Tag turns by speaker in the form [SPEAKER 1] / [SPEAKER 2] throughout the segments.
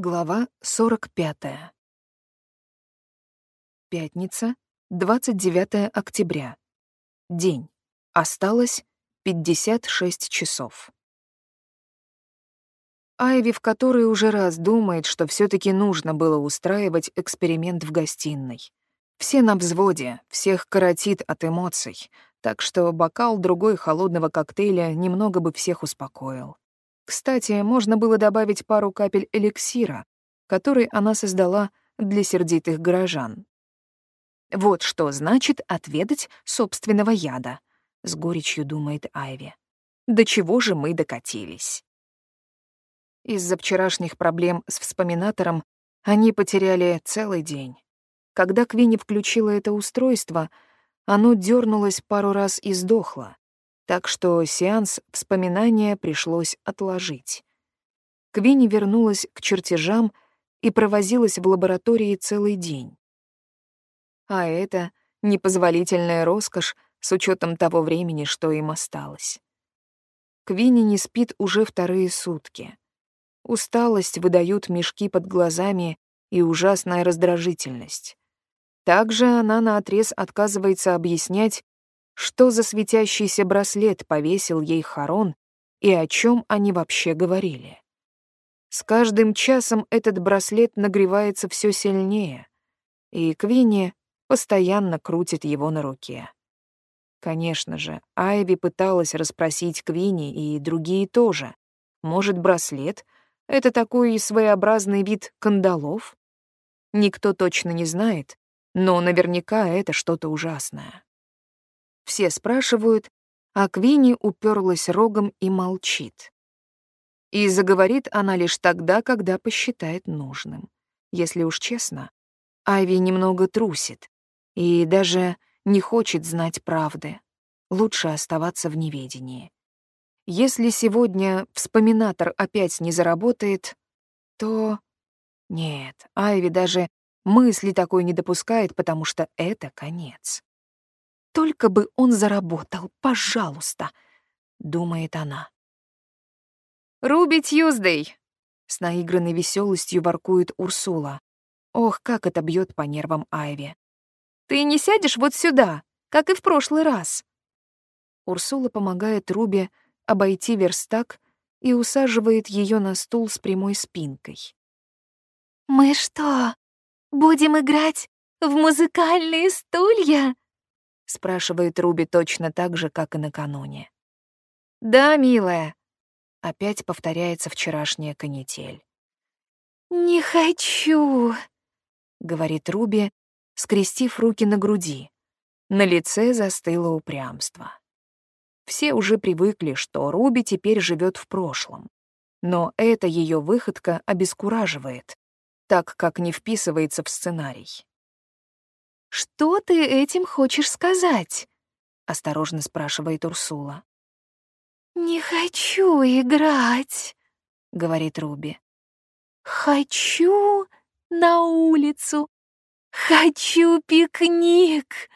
[SPEAKER 1] Глава 45. Пятница, 29 октября. День. Осталось 56 часов. Айви в который уже раз думает, что все таки нужно было устраивать эксперимент в гостиной. Все на взводе, всех коротит от эмоций, так что бокал другой холодного коктейля немного бы всех успокоил. Кстати, можно было добавить пару капель эликсира, который она создала для сердитых горожан. Вот что значит отведать собственного яда, с горечью думает Айви. До чего же мы докатились? Из-за вчерашних проблем с вспоминатором они потеряли целый день. Когда Квинни включила это устройство, оно дернулось пару раз и сдохло так что сеанс вспоминания пришлось отложить. Квинни вернулась к чертежам и провозилась в лаборатории целый день. А это непозволительная роскошь с учетом того времени, что им осталось. Квинни не спит уже вторые сутки. Усталость выдают мешки под глазами и ужасная раздражительность. Также она наотрез отказывается объяснять, что за светящийся браслет повесил ей Харон и о чем они вообще говорили. С каждым часом этот браслет нагревается все сильнее, и Квинни постоянно крутит его на руке. Конечно же, Айви пыталась расспросить Квинни и другие тоже. Может, браслет — это такой своеобразный вид кандалов? Никто точно не знает, но наверняка это что-то ужасное. Все спрашивают, а Квинни уперлась рогом и молчит. И заговорит она лишь тогда, когда посчитает нужным. Если уж честно, Айви немного трусит и даже не хочет знать правды. Лучше оставаться в неведении. Если сегодня вспоминатор опять не заработает, то... Нет, Айви даже мысли такой не допускает, потому что это конец. Только бы он заработал, пожалуйста, думает она. Руби Тьюздей! С наигранной веселостью воркует Урсула. Ох, как это бьет по нервам Айви. Ты не сядешь вот сюда, как и в прошлый раз. Урсула помогает Руби обойти верстак и усаживает ее на стул с прямой спинкой.
[SPEAKER 2] «Мы что, будем играть в музыкальные стулья?»
[SPEAKER 1] — спрашивает Руби точно так же, как и накануне. «Да, милая», — опять повторяется вчерашняя канитель.
[SPEAKER 2] «Не хочу», —
[SPEAKER 1] говорит Руби, скрестив руки на груди. На лице застыло упрямство. Все уже привыкли, что Руби теперь живет в прошлом. Но эта ее выходка обескураживает, так как не вписывается в сценарий.
[SPEAKER 2] «Что ты этим хочешь сказать?» — осторожно спрашивает Урсула. «Не хочу играть», — говорит Руби. «Хочу на улицу. Хочу пикник».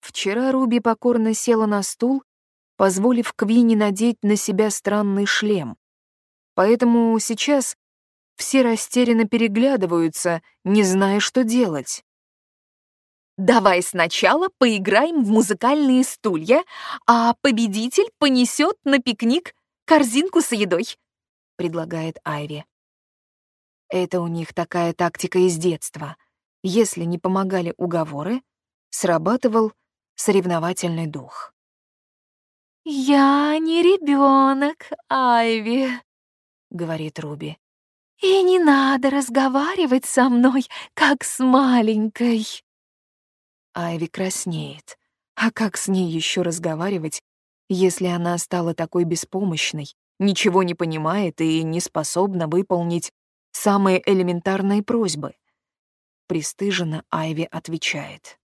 [SPEAKER 1] Вчера Руби покорно села на стул, позволив Квине надеть на себя странный шлем. Поэтому сейчас все растерянно переглядываются, не зная, что делать.
[SPEAKER 2] Давай сначала поиграем в музыкальные стулья, а победитель понесет на пикник корзинку с едой», — предлагает Айви.
[SPEAKER 1] Это у них такая тактика из детства. Если не помогали уговоры, срабатывал соревновательный дух.
[SPEAKER 2] «Я не ребенок, Айви», — говорит Руби. «И не надо разговаривать со мной, как с маленькой».
[SPEAKER 1] Айви краснеет. А как с ней еще разговаривать, если она стала такой беспомощной, ничего не понимает и не способна выполнить самые элементарные просьбы? Престыженно Айви отвечает.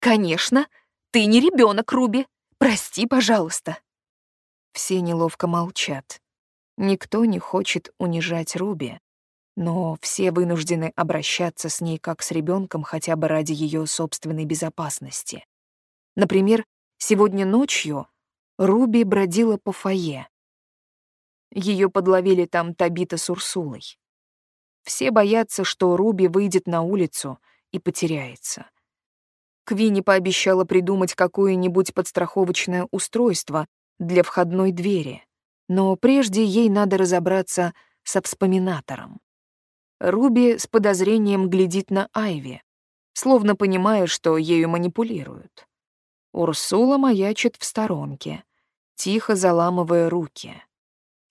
[SPEAKER 2] «Конечно, ты не ребенок, Руби. Прости, пожалуйста».
[SPEAKER 1] Все неловко молчат. Никто не хочет унижать Руби, но все вынуждены обращаться с ней как с ребенком хотя бы ради ее собственной безопасности. Например, сегодня ночью Руби бродила по фойе. Ее подловили там Табита с Урсулой. Все боятся, что Руби выйдет на улицу и потеряется. Квинни пообещала придумать какое-нибудь подстраховочное устройство для входной двери, но прежде ей надо разобраться со вспоминатором. Руби с подозрением глядит на Айви, словно понимая, что ею манипулируют. Урсула маячит в сторонке, тихо заламывая руки.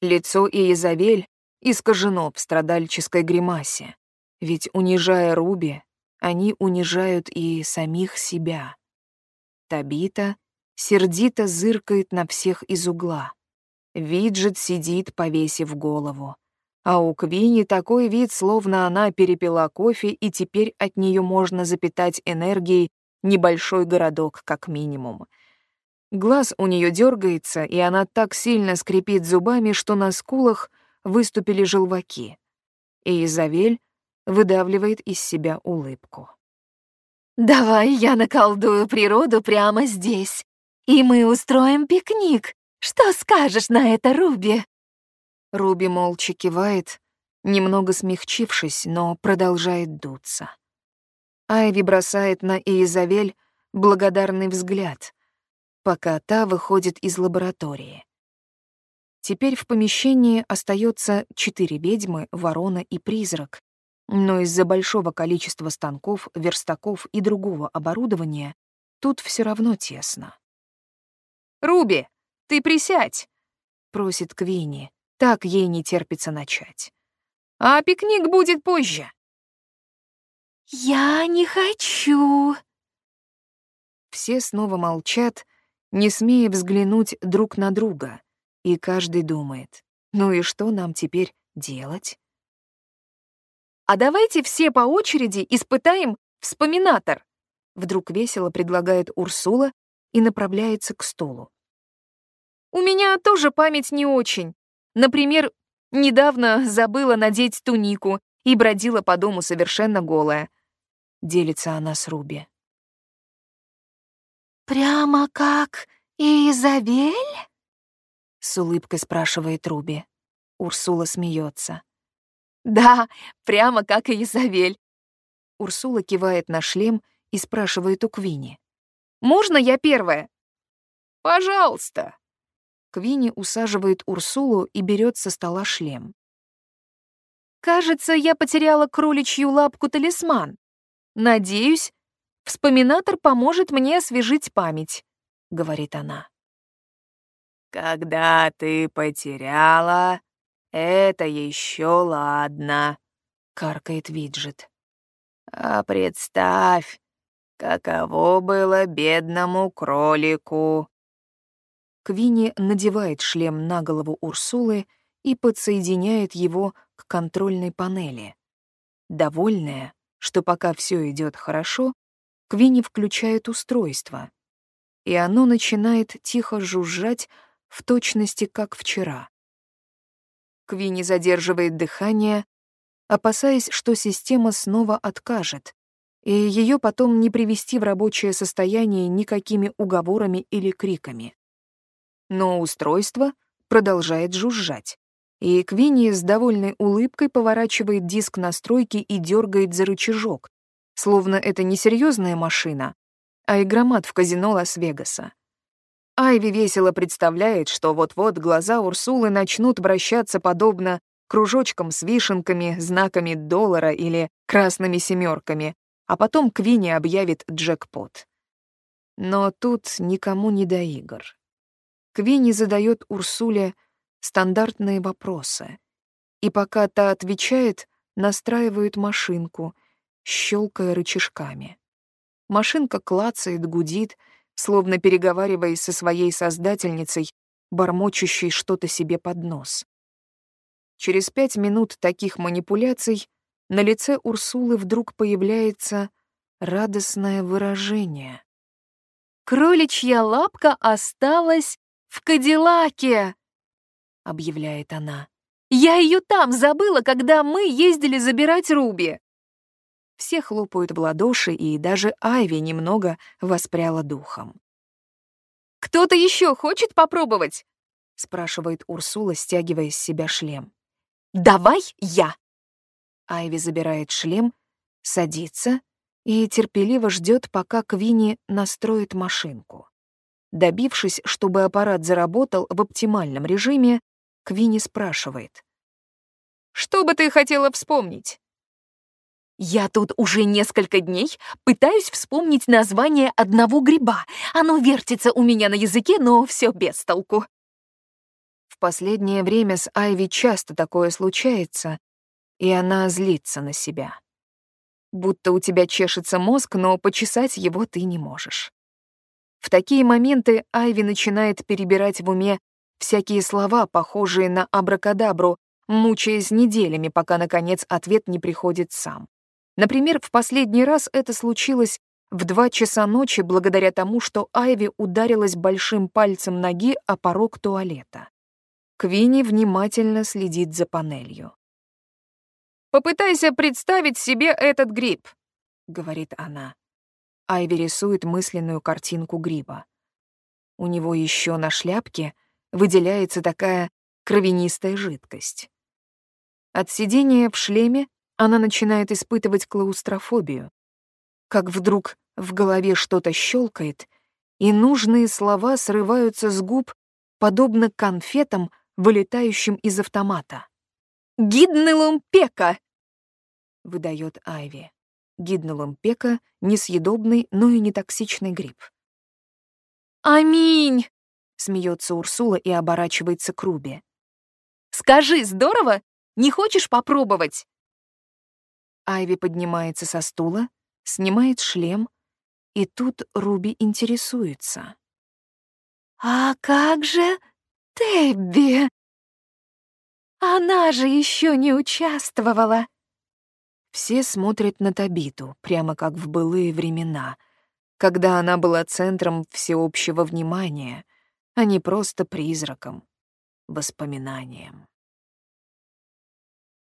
[SPEAKER 1] Лицо Иезавель искажено в страдальческой гримасе, ведь, унижая Руби, они унижают и самих себя. Табита сердито зыркает на всех из угла. Виджет сидит, повесив голову. А у Квини такой вид, словно она перепила кофе, и теперь от нее можно запитать энергией небольшой городок, как минимум. Глаз у нее дергается, и она так сильно скрипит зубами, что на скулах выступили желваки. И Изавель выдавливает из себя улыбку.
[SPEAKER 2] «Давай я наколдую природу прямо здесь, и мы устроим пикник. Что скажешь на это, Руби?»
[SPEAKER 1] Руби молча кивает, немного смягчившись, но продолжает дуться. Айви бросает на Иезавель благодарный взгляд, пока та выходит из лаборатории. Теперь в помещении остается четыре ведьмы, ворона и призрак, но из-за большого количества станков, верстаков и другого оборудования тут все равно тесно. «Руби, ты присядь!» — просит Квинни. Так ей не терпится начать. «А пикник будет позже».
[SPEAKER 2] «Я не хочу!»
[SPEAKER 1] Все снова молчат, не смея взглянуть друг на друга, и каждый думает, ну и что нам теперь делать?
[SPEAKER 2] «А давайте все по очереди испытаем вспоминатор», вдруг весело предлагает Урсула и направляется к столу. «У меня тоже память не очень. Например, недавно забыла надеть тунику и бродила по дому совершенно голая. Делится она с Руби. «Прямо как Изабель?»
[SPEAKER 1] С улыбкой спрашивает Руби. Урсула смеется.
[SPEAKER 2] «Да, прямо как Изабель».
[SPEAKER 1] Урсула кивает на шлем и спрашивает у Квини.
[SPEAKER 2] «Можно я первая?»
[SPEAKER 1] «Пожалуйста». Квини усаживает Урсулу и берет со стола шлем.
[SPEAKER 2] «Кажется, я потеряла кроличью лапку-талисман. Надеюсь, вспоминатор поможет мне освежить память», — говорит она.
[SPEAKER 3] «Когда ты потеряла, это еще ладно», — каркает Виджет. «А представь, каково было бедному кролику».
[SPEAKER 1] Квинни надевает шлем на голову Урсулы и подсоединяет его к контрольной панели. Довольная, что пока все идет хорошо, Квинни включает устройство, и оно начинает тихо жужжать в точности, как вчера. Квинни задерживает дыхание, опасаясь, что система снова откажет, и ее потом не привести в рабочее состояние никакими уговорами или криками но устройство продолжает жужжать. И Квинни с довольной улыбкой поворачивает диск настройки и дергает за рычажок, словно это не серьезная машина, а игромат в казино Лас-Вегаса. Айви весело представляет, что вот-вот глаза Урсулы начнут вращаться подобно кружочкам с вишенками, знаками доллара или красными семерками, а потом Квинни объявит джекпот. Но тут никому не до игр. Квинни задает Урсуле стандартные вопросы. И пока та отвечает, настраивают машинку, щелкая рычажками. Машинка клацает, гудит, словно переговариваясь со своей создательницей, бормочущей что-то себе под нос. Через пять минут таких манипуляций на лице Урсулы вдруг появляется радостное выражение.
[SPEAKER 2] «Кроличья лапка осталась «В Кадиллаке!» — объявляет она. «Я ее там забыла, когда мы ездили забирать Руби!»
[SPEAKER 1] Все хлопают в ладоши, и даже Айви немного воспряла духом.
[SPEAKER 2] «Кто-то еще хочет попробовать?»
[SPEAKER 1] — спрашивает Урсула, стягивая с себя шлем.
[SPEAKER 2] «Давай я!»
[SPEAKER 1] Айви забирает шлем, садится и терпеливо ждет, пока Квинни настроит машинку. Добившись, чтобы аппарат заработал в оптимальном режиме, Квинни спрашивает.
[SPEAKER 2] «Что бы ты хотела вспомнить?» Я тут уже несколько дней пытаюсь вспомнить название одного гриба. Оно вертится у меня на языке, но все без толку.
[SPEAKER 1] В последнее время с Айви часто такое случается, и она злится на себя. Будто у тебя чешется мозг, но почесать его ты не можешь. В такие моменты Айви начинает перебирать в уме всякие слова, похожие на абракадабру, мучаясь неделями, пока, наконец, ответ не приходит сам. Например, в последний раз это случилось в два часа ночи благодаря тому, что Айви ударилась большим пальцем ноги о порог туалета. Квинни внимательно следит за панелью.
[SPEAKER 2] «Попытайся представить себе этот гриб», — говорит она.
[SPEAKER 1] Айви рисует мысленную картинку гриба. У него еще на шляпке выделяется такая кровянистая жидкость. От сидения в шлеме она начинает испытывать клаустрофобию. Как вдруг в голове что-то щелкает, и нужные слова срываются с губ, подобно конфетам, вылетающим из автомата.
[SPEAKER 2] «Гиднелум пека!»
[SPEAKER 1] — выдает Айви. Гиднелум пека — несъедобный, но и не токсичный гриб.
[SPEAKER 2] «Аминь!»
[SPEAKER 1] — смеется Урсула и оборачивается к Руби.
[SPEAKER 2] «Скажи, здорово? Не хочешь попробовать?»
[SPEAKER 1] Айви поднимается со стула, снимает шлем, и тут Руби интересуется.
[SPEAKER 2] «А как же Тебби? Она же еще не участвовала!»
[SPEAKER 1] Все смотрят на Табиту, прямо как в былые времена, когда она была центром всеобщего внимания, а не просто призраком, воспоминанием.